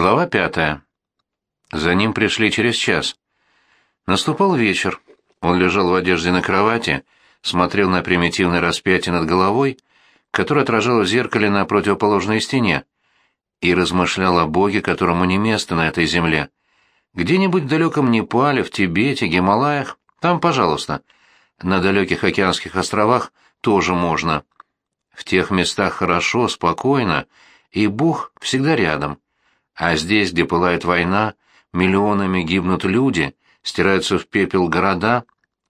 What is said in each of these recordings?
Глава пятая. За ним пришли через час. Наступал вечер. Он лежал в одежде на кровати, смотрел на примитивное распятие над головой, которое отражало в зеркале на противоположной стене, и размышлял о Боге, которому не место на этой земле. Где-нибудь в далеком Непале, в Тибете, Гималаях, там, пожалуйста. На далеких океанских островах тоже можно. В тех местах хорошо, спокойно, и Бог всегда рядом. А здесь, где пылает война, миллионами гибнут люди, стираются в пепел города,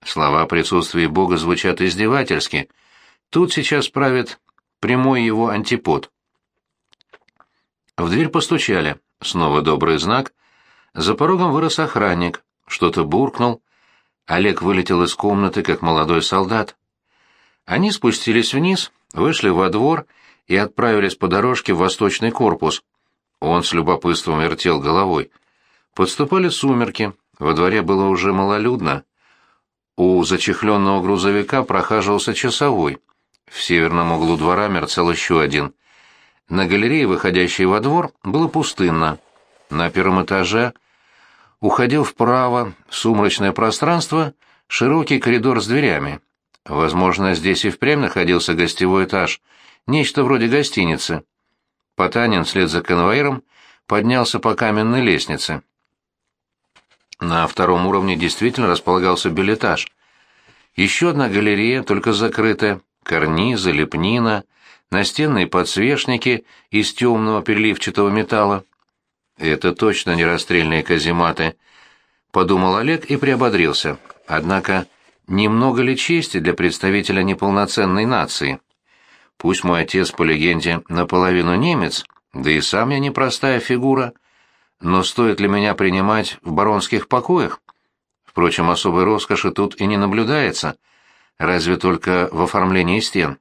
слова о присутствии Бога звучат издевательски. Тут сейчас правит прямой его антипод. В дверь постучали. Снова добрый знак. За порогом вырос охранник. Что-то буркнул. Олег вылетел из комнаты, как молодой солдат. Они спустились вниз, вышли во двор и отправились по дорожке в восточный корпус. Он с любопытством вертел головой. Подступали сумерки, во дворе было уже малолюдно. У зачехленного грузовика прохаживался часовой. В северном углу двора мерцал еще один. На галерее, выходящей во двор, было пустынно. На первом этаже уходил вправо сумрачное пространство, широкий коридор с дверями. Возможно, здесь и впрямь находился гостевой этаж, нечто вроде гостиницы. Потанин вслед за конвоиром поднялся по каменной лестнице. На втором уровне действительно располагался билетаж. Еще одна галерея, только закрытая, карнизы, лепнина, настенные подсвечники из темного переливчатого металла. Это точно не расстрельные казематы, подумал Олег и приободрился. Однако, немного ли чести для представителя неполноценной нации? Пусть мой отец, по легенде, наполовину немец, да и сам я непростая фигура, но стоит ли меня принимать в баронских покоях? Впрочем, особой роскоши тут и не наблюдается, разве только в оформлении стен.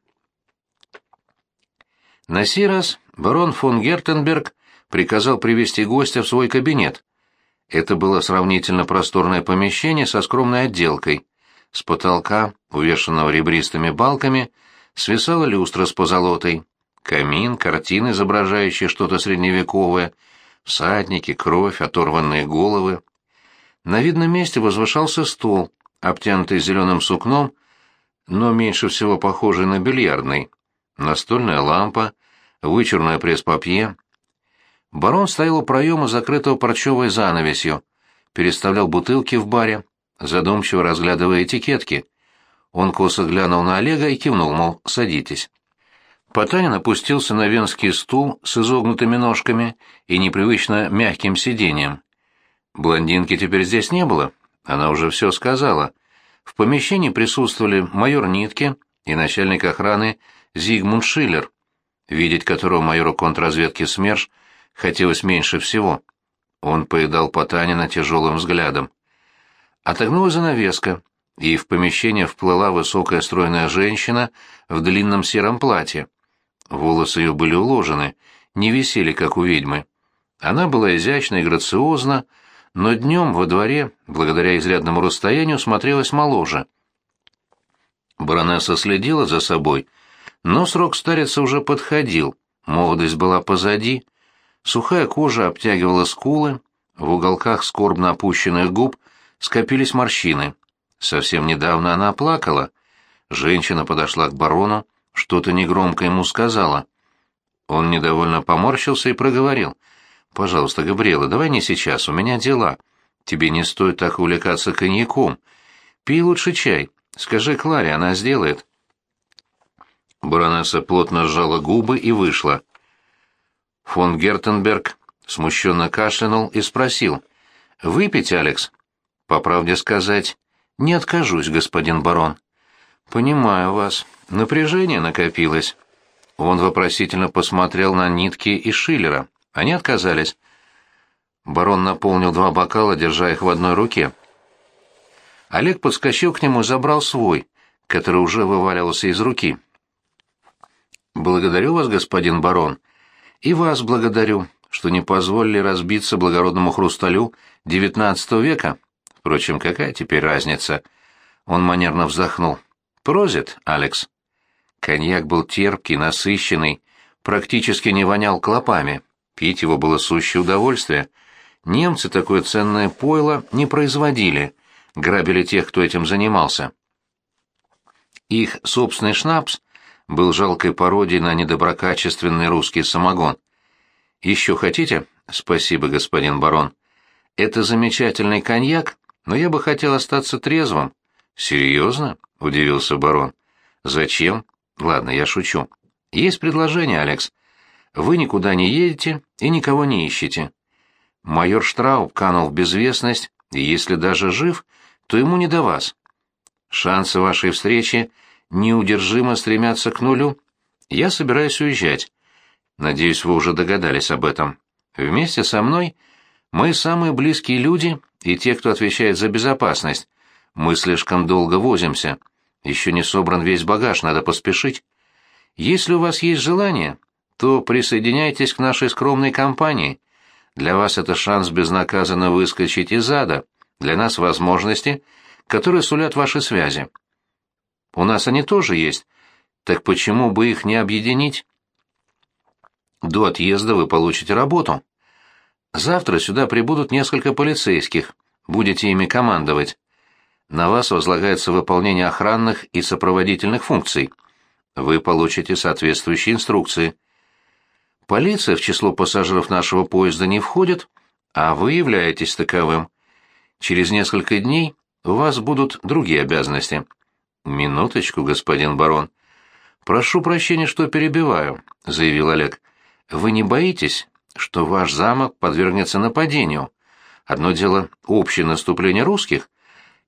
На сей раз барон фон Гертенберг приказал привести гостя в свой кабинет. Это было сравнительно просторное помещение со скромной отделкой. С потолка, увешанного ребристыми балками, свисала люстра с позолотой, камин, картины, изображающие что-то средневековое, всадники, кровь, оторванные головы. На видном месте возвышался стол, обтянутый зеленым сукном, но меньше всего похожий на бильярдный. Настольная лампа, вычурное пресс-папье. Барон стоял у проема, закрытого парчевой занавесью, переставлял бутылки в баре, задумчиво разглядывая этикетки — он косо глянул на Олега и кивнул, мол, садитесь. Потанин опустился на венский стул с изогнутыми ножками и непривычно мягким сиденьем. Блондинки теперь здесь не было, она уже все сказала. В помещении присутствовали майор Нитке и начальник охраны Зигмунд Шиллер, видеть которого майору контрразведки СМЕРШ хотелось меньше всего. Он поедал Потанина тяжелым взглядом. Отогнула занавеска, и в помещение вплыла высокая стройная женщина в длинном сером платье. Волосы ее были уложены, не висели, как у ведьмы. Она была изящна и грациозна, но днем во дворе, благодаря изрядному расстоянию, смотрелась моложе. Баронесса следила за собой, но срок старицы уже подходил, молодость была позади, сухая кожа обтягивала скулы, в уголках скорбно опущенных губ скопились морщины. Совсем недавно она плакала. Женщина подошла к барону, что-то негромко ему сказала. Он недовольно поморщился и проговорил. «Пожалуйста, Габриэла, давай не сейчас, у меня дела. Тебе не стоит так увлекаться коньяком. Пей лучше чай. Скажи Кларе, она сделает». Баронесса плотно сжала губы и вышла. Фон Гертенберг смущенно кашлянул и спросил. «Выпить, Алекс?» «По правде сказать, «Не откажусь, господин барон». «Понимаю вас. Напряжение накопилось». Он вопросительно посмотрел на нитки и Шиллера. Они отказались. Барон наполнил два бокала, держа их в одной руке. Олег подскочил к нему и забрал свой, который уже вываливался из руки. «Благодарю вас, господин барон. И вас благодарю, что не позволили разбиться благородному хрусталю девятнадцатого века». Впрочем, какая теперь разница? Он манерно вздохнул. Прозит, Алекс. Коньяк был терпкий, насыщенный, практически не вонял клопами. Пить его было сущее удовольствие. Немцы такое ценное пойло не производили, грабили тех, кто этим занимался. Их собственный шнапс был жалкой пародией на недоброкачественный русский самогон. «Еще хотите?» «Спасибо, господин барон. Это замечательный коньяк, но я бы хотел остаться трезвым». «Серьезно?» — удивился барон. «Зачем?» «Ладно, я шучу. Есть предложение, Алекс. Вы никуда не едете и никого не ищете. Майор Штрауб канул в безвестность, и если даже жив, то ему не до вас. Шансы вашей встречи неудержимо стремятся к нулю. Я собираюсь уезжать. Надеюсь, вы уже догадались об этом. Вместе со мной мы самые близкие люди и те, кто отвечает за безопасность. Мы слишком долго возимся. Еще не собран весь багаж, надо поспешить. Если у вас есть желание, то присоединяйтесь к нашей скромной компании. Для вас это шанс безнаказанно выскочить из ада, для нас возможности, которые сулят ваши связи. У нас они тоже есть, так почему бы их не объединить? До отъезда вы получите работу. Завтра сюда прибудут несколько полицейских, будете ими командовать. На вас возлагается выполнение охранных и сопроводительных функций. Вы получите соответствующие инструкции. Полиция в число пассажиров нашего поезда не входит, а вы являетесь таковым. Через несколько дней у вас будут другие обязанности. Минуточку, господин барон. Прошу прощения, что перебиваю, заявил Олег. Вы не боитесь, что ваш замок подвергнется нападению? Одно дело общее наступление русских,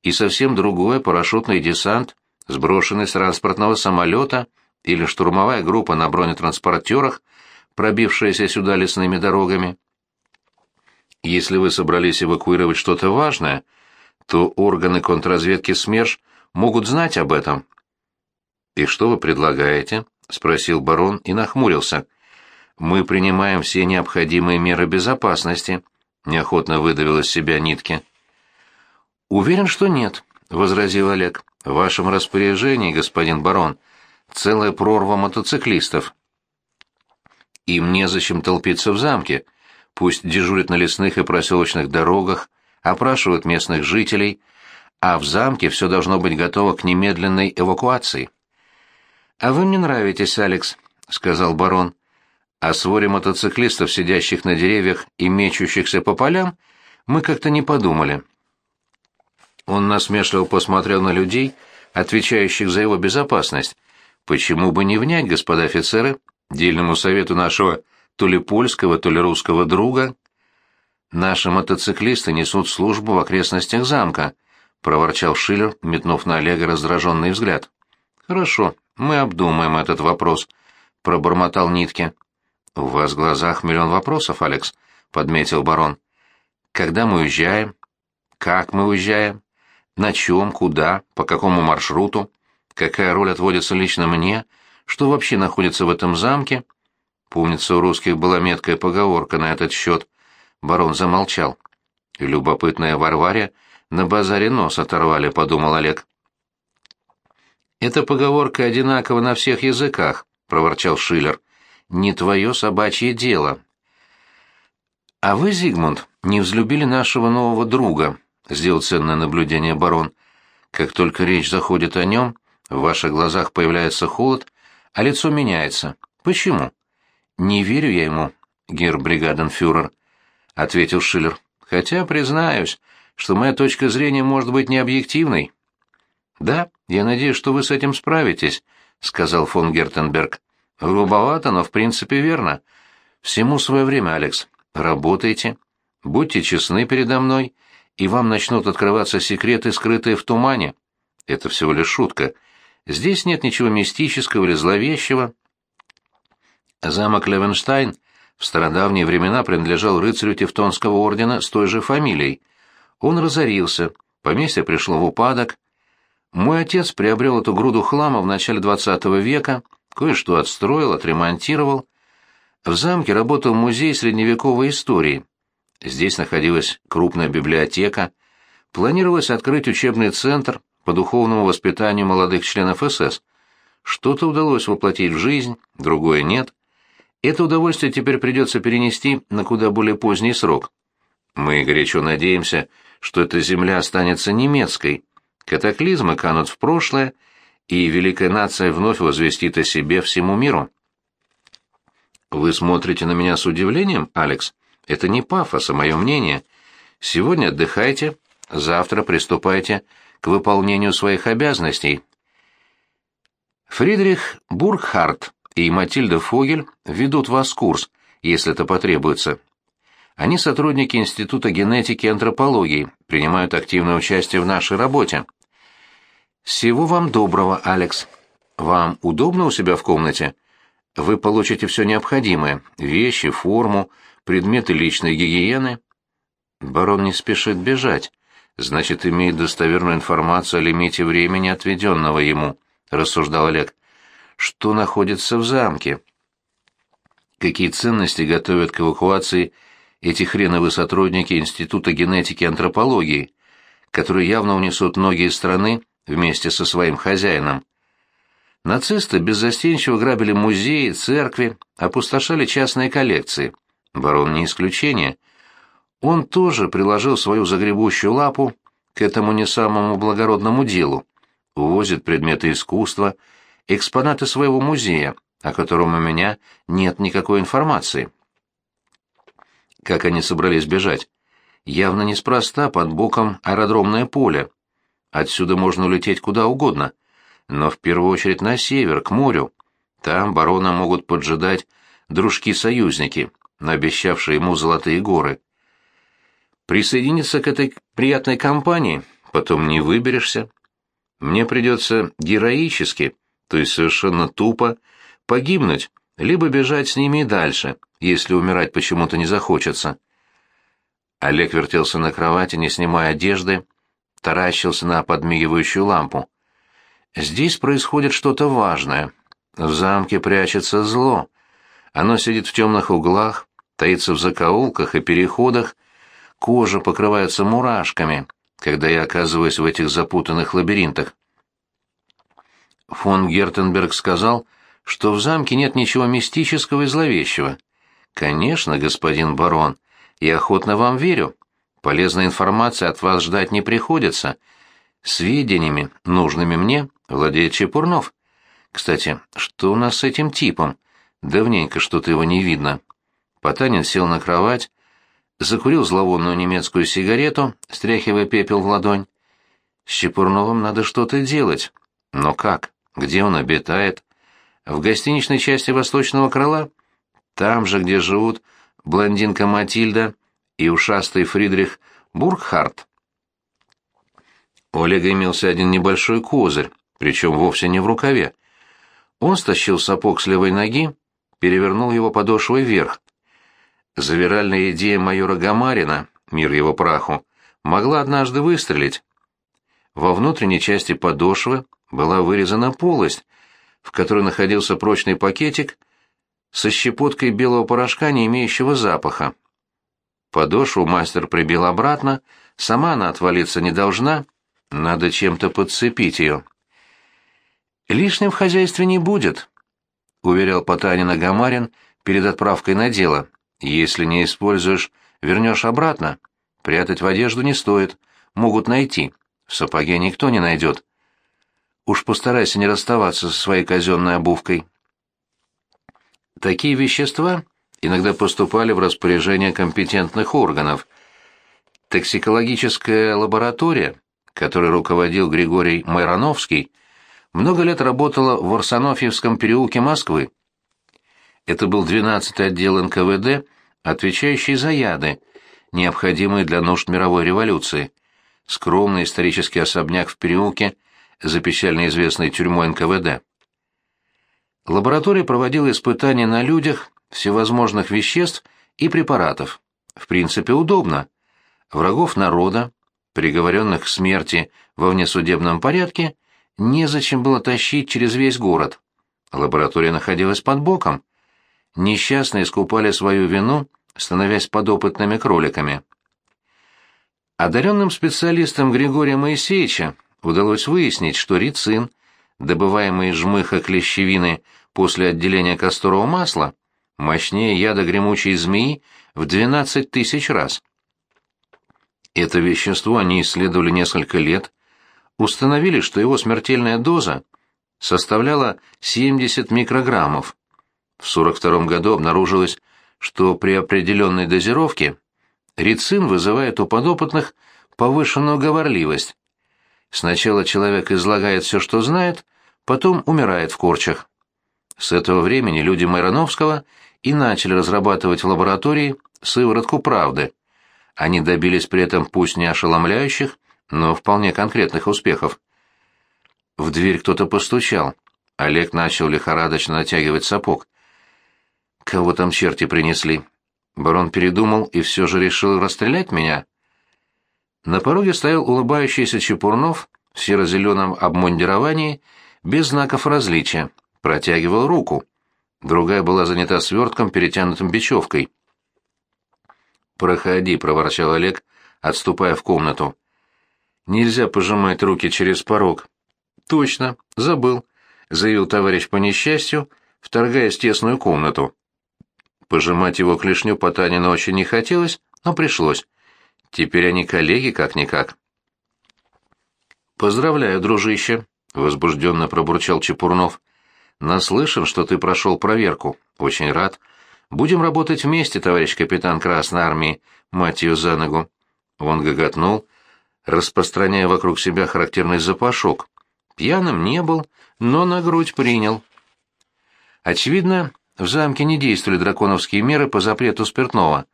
и совсем другое парашютный десант, сброшенный с транспортного самолета или штурмовая группа на бронетранспортерах, пробившаяся сюда лесными дорогами. Если вы собрались эвакуировать что-то важное, то органы контрразведки СМЕРШ могут знать об этом. «И что вы предлагаете?» — спросил барон и нахмурился. «Мы принимаем все необходимые меры безопасности», — неохотно выдавил из себя нитки. «Уверен, что нет», — возразил Олег. «В вашем распоряжении, господин барон, целая прорва мотоциклистов. Им незачем толпиться в замке. Пусть дежурят на лесных и проселочных дорогах, опрашивают местных жителей, а в замке все должно быть готово к немедленной эвакуации». «А вы мне нравитесь, Алекс», — сказал барон. «О своре мотоциклистов, сидящих на деревьях и мечущихся по полям, мы как-то не подумали». Он насмешливо посмотрел на людей, отвечающих за его безопасность. Почему бы не внять, господа офицеры, дельному совету нашего то ли польского, то ли русского друга? Наши мотоциклисты несут службу в окрестностях замка, проворчал Шиллер, метнув на Олега раздраженный взгляд. Хорошо, мы обдумаем этот вопрос, пробормотал Нитке. У вас в глазах миллион вопросов, Алекс, подметил барон. Когда мы уезжаем? Как мы уезжаем? На чем, куда, по какому маршруту? Какая роль отводится лично мне? Что вообще находится в этом замке? Помнится, у русских была меткая поговорка на этот счет. Барон замолчал. Любопытная Варваре на базаре нос оторвали, подумал Олег. «Эта поговорка одинакова на всех языках», — проворчал Шиллер. «Не твое собачье дело». «А вы, Зигмунд, не взлюбили нашего нового друга», — сделал ценное наблюдение барон. «Как только речь заходит о нем, в ваших глазах появляется холод, а лицо меняется. Почему? Не верю я ему, герр-бригаденфюрер, ответил Шиллер. Хотя признаюсь, что моя точка зрения может быть необъективной. Да, я надеюсь, что вы с этим справитесь, сказал фон Гертенберг. Грубовато, но в принципе верно. Всему свое время, Алекс. Работайте. Будьте честны передо мной, и вам начнут открываться секреты, скрытые в тумане. Это всего лишь шутка. Здесь нет ничего мистического или зловещего. Замок Левенштайн в стародавние времена принадлежал рыцарю Тевтонского ордена с той же фамилией. Он разорился, поместье пришло в упадок. Мой отец приобрел эту груду хлама в начале XX века, кое-что отстроил, отремонтировал. В замке работал музей средневековой истории. Здесь находилась крупная библиотека. Планировалось открыть учебный центр, по духовному воспитанию молодых членов СС. Что-то удалось воплотить в жизнь, другое нет. Это удовольствие теперь придется перенести на куда более поздний срок. Мы горячо надеемся, что эта земля останется немецкой. Катаклизмы канут в прошлое, и великая нация вновь возвестит о себе всему миру. Вы смотрите на меня с удивлением, Алекс? Это не пафос, а мое мнение. Сегодня отдыхайте, завтра приступайте к выполнению своих обязанностей. Фридрих Бургхарт и Матильда Фогель ведут вас курс, если это потребуется. Они сотрудники Института генетики и антропологии, принимают активное участие в нашей работе. Всего вам доброго, Алекс. Вам удобно у себя в комнате? Вы получите все необходимое – вещи, форму, предметы личной гигиены. Барон не спешит бежать, значит, имеет достоверную информацию о лимите времени, отведенного ему, рассуждал Олег. Что находится в замке? Какие ценности готовят к эвакуации эти хреновые сотрудники Института генетики и антропологии, которые явно унесут ноги из страны вместе со своим хозяином? Нацисты беззастенчиво грабили музеи, церкви, опустошали частные коллекции. Барон не исключение. Он тоже приложил свою загребущую лапу к этому не самому благородному делу. Увозит предметы искусства, экспонаты своего музея, о котором у меня нет никакой информации. Как они собрались бежать? Явно неспроста под боком аэродромное поле. Отсюда можно улететь куда угодно но в первую очередь на север, к морю. Там барона могут поджидать дружки-союзники, наобещавшие ему золотые горы. Присоединиться к этой приятной компании потом не выберешься. Мне придется героически, то есть совершенно тупо, погибнуть, либо бежать с ними и дальше, если умирать почему-то не захочется. Олег вертелся на кровати, не снимая одежды, таращился на подмигивающую лампу. Здесь происходит что-то важное. В замке прячется зло. Оно сидит в темных углах, таится в закоулках и переходах, кожа покрывается мурашками, когда я оказываюсь в этих запутанных лабиринтах. Фон Гертенберг сказал, что в замке нет ничего мистического и зловещего. Конечно, господин барон, я охотно вам верю. Полезной информации от вас ждать не приходится. Сведениями, нужными мне, владеет Чепурнов. Кстати, что у нас с этим типом? Давненько что-то его не видно. Потанин сел на кровать, закурил зловонную немецкую сигарету, стряхивая пепел в ладонь. С Чепурновым надо что-то делать. Но как? Где он обитает? В гостиничной части восточного крыла? Там же, где живут блондинка Матильда и ушастый Фридрих Бургхарт. У Олега имелся один небольшой козырь причем вовсе не в рукаве. Он стащил сапог с левой ноги, перевернул его подошвой вверх. Завиральная идея майора Гамарина, мир его праху, могла однажды выстрелить. Во внутренней части подошвы была вырезана полость, в которой находился прочный пакетик со щепоткой белого порошка, не имеющего запаха. Подошву мастер прибил обратно, сама она отвалиться не должна, надо чем-то подцепить ее. «Лишним в хозяйстве не будет», — уверял Потанина Гамарин перед отправкой на дело. «Если не используешь, вернешь обратно. Прятать в одежду не стоит. Могут найти. В сапоге никто не найдет. Уж постарайся не расставаться со своей казенной обувкой». Такие вещества иногда поступали в распоряжение компетентных органов. Токсикологическая лаборатория, которой руководил Григорий Майрановский, много лет работала в Арсенофьевском переулке Москвы. Это был 12-й отдел НКВД, отвечающий за яды, необходимые для нужд мировой революции. Скромный исторический особняк в переулке за печально известной тюрьмой НКВД. Лаборатория проводила испытания на людях всевозможных веществ и препаратов. В принципе, удобно. Врагов народа, приговоренных к смерти во внесудебном порядке, незачем было тащить через весь город. Лаборатория находилась под боком. Несчастные искупали свою вину, становясь подопытными кроликами. Одаренным специалистам Григория Моисеевича удалось выяснить, что рицин, добываемый из жмыха клещевины после отделения касторового масла, мощнее яда гремучей змеи в 12 тысяч раз. Это вещество они исследовали несколько лет, установили, что его смертельная доза составляла 70 микрограммов. В 42 году обнаружилось, что при определенной дозировке рицин вызывает у подопытных повышенную говорливость. Сначала человек излагает все, что знает, потом умирает в корчах. С этого времени люди Майрановского и начали разрабатывать в лаборатории сыворотку правды. Они добились при этом пусть не ошеломляющих, но вполне конкретных успехов. В дверь кто-то постучал. Олег начал лихорадочно натягивать сапог. Кого там черти принесли? Барон передумал и все же решил расстрелять меня. На пороге стоял улыбающийся Чепурнов в серо-зеленом обмундировании, без знаков различия, протягивал руку. Другая была занята свертком, перетянутым бечевкой. «Проходи», — проворчал Олег, отступая в комнату. «Нельзя пожимать руки через порог». «Точно, забыл», — заявил товарищ по несчастью, вторгаясь в тесную комнату. Пожимать его клешню Потанина очень не хотелось, но пришлось. Теперь они коллеги как-никак. «Поздравляю, дружище», — возбужденно пробурчал Чепурнов. «Наслышан, что ты прошел проверку. Очень рад. Будем работать вместе, товарищ капитан Красной Армии, мать ее за ногу». Он гоготнул, распространяя вокруг себя характерный запашок. Пьяным не был, но на грудь принял. Очевидно, в замке не действовали драконовские меры по запрету спиртного.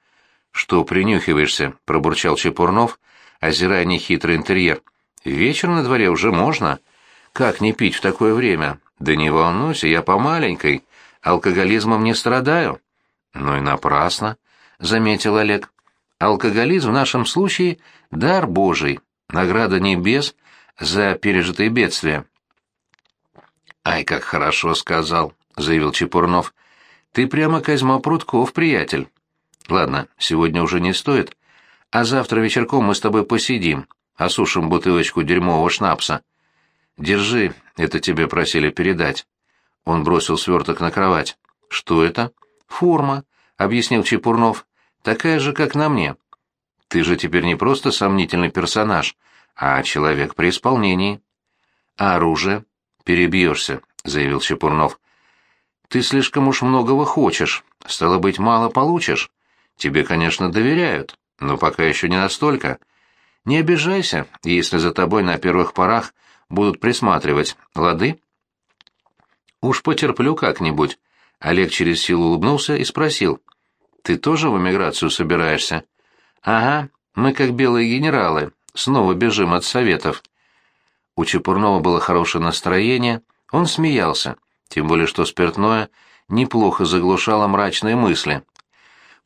«Что принюхиваешься?» — пробурчал Чепурнов, озирая нехитрый интерьер. «Вечер на дворе уже можно. Как не пить в такое время? Да не волнуйся, я по маленькой. Алкоголизмом не страдаю». «Ну и напрасно», — заметил Олег. «Алкоголизм в нашем случае — дар Божий, награда небес за пережитые бедствия». «Ай, как хорошо сказал», — заявил Чепурнов. «Ты прямо Козьма Прутков, приятель». Ладно, сегодня уже не стоит, а завтра вечерком мы с тобой посидим, осушим бутылочку дерьмового шнапса. Держи, это тебе просили передать. Он бросил сверток на кровать. Что это? Форма, объяснил Чепурнов. Такая же, как на мне. Ты же теперь не просто сомнительный персонаж, а человек при исполнении. А оружие? Перебьешься, заявил Чепурнов. Ты слишком уж многого хочешь, стало быть, мало получишь. Тебе, конечно, доверяют, но пока еще не настолько. Не обижайся, если за тобой на первых порах будут присматривать, лады? Уж потерплю как-нибудь. Олег через силу улыбнулся и спросил. Ты тоже в эмиграцию собираешься? Ага, мы как белые генералы, снова бежим от советов. У Чепурнова было хорошее настроение, он смеялся, тем более что спиртное неплохо заглушало мрачные мысли.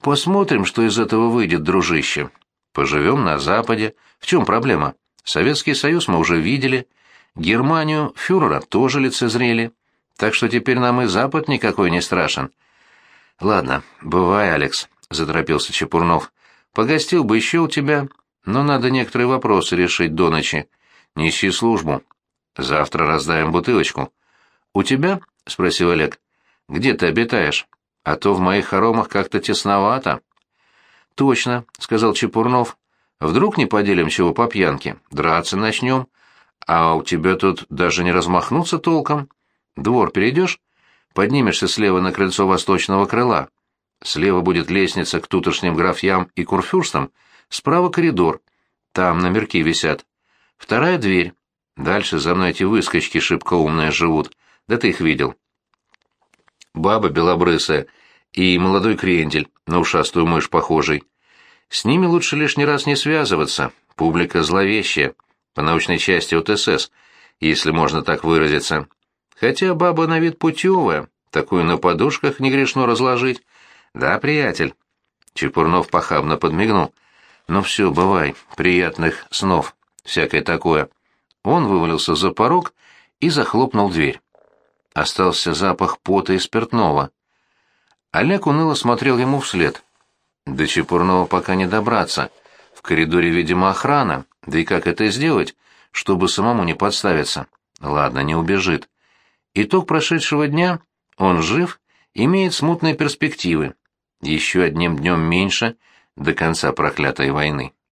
Посмотрим, что из этого выйдет, дружище. Поживем на Западе. В чем проблема? Советский Союз мы уже видели. Германию, фюрера тоже лицезрели. Так что теперь нам и Запад никакой не страшен. Ладно, бывай, Алекс, — заторопился Чепурнов. Погостил бы еще у тебя, но надо некоторые вопросы решить до ночи. Неси службу. Завтра раздаем бутылочку. У тебя? — спросил Олег. Где ты обитаешь? а то в моих хоромах как-то тесновато. Точно, сказал Чепурнов. Вдруг не поделим чего по пьянке, драться начнем, а у тебя тут даже не размахнуться толком. Двор перейдешь, поднимешься слева на крыльцо восточного крыла. Слева будет лестница к тутошним графьям и курфюрстам, справа коридор. Там номерки висят. Вторая дверь. Дальше за мной эти выскочки шибко умные живут. Да ты их видел баба белобрысая и молодой крендель, на ушастую мышь похожий. С ними лучше лишний раз не связываться, публика зловещая, по научной части ОТСС, если можно так выразиться. Хотя баба на вид путевая, такую на подушках не грешно разложить. Да, приятель. Чепурнов похабно подмигнул. Ну все, бывай, приятных снов, всякое такое. Он вывалился за порог и захлопнул дверь. Остался запах пота и спиртного. Олег уныло смотрел ему вслед. До Чепурного пока не добраться. В коридоре, видимо, охрана. Да и как это сделать, чтобы самому не подставиться? Ладно, не убежит. Итог прошедшего дня — он жив имеет смутные перспективы. Еще одним днем меньше до конца проклятой войны.